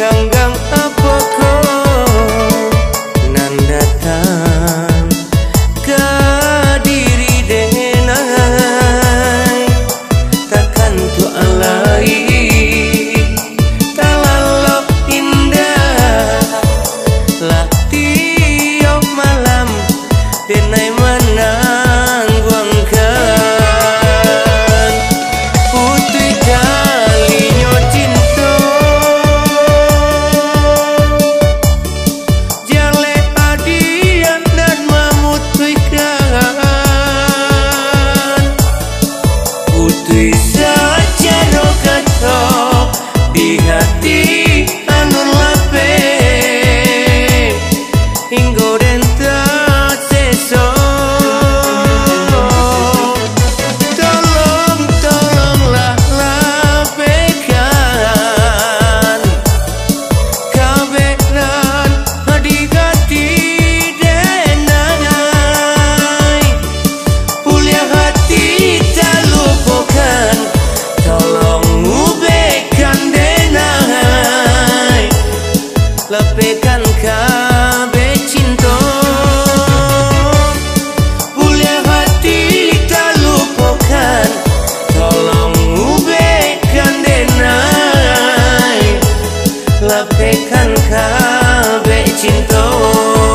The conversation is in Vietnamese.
se khăn khá vệ chiến menang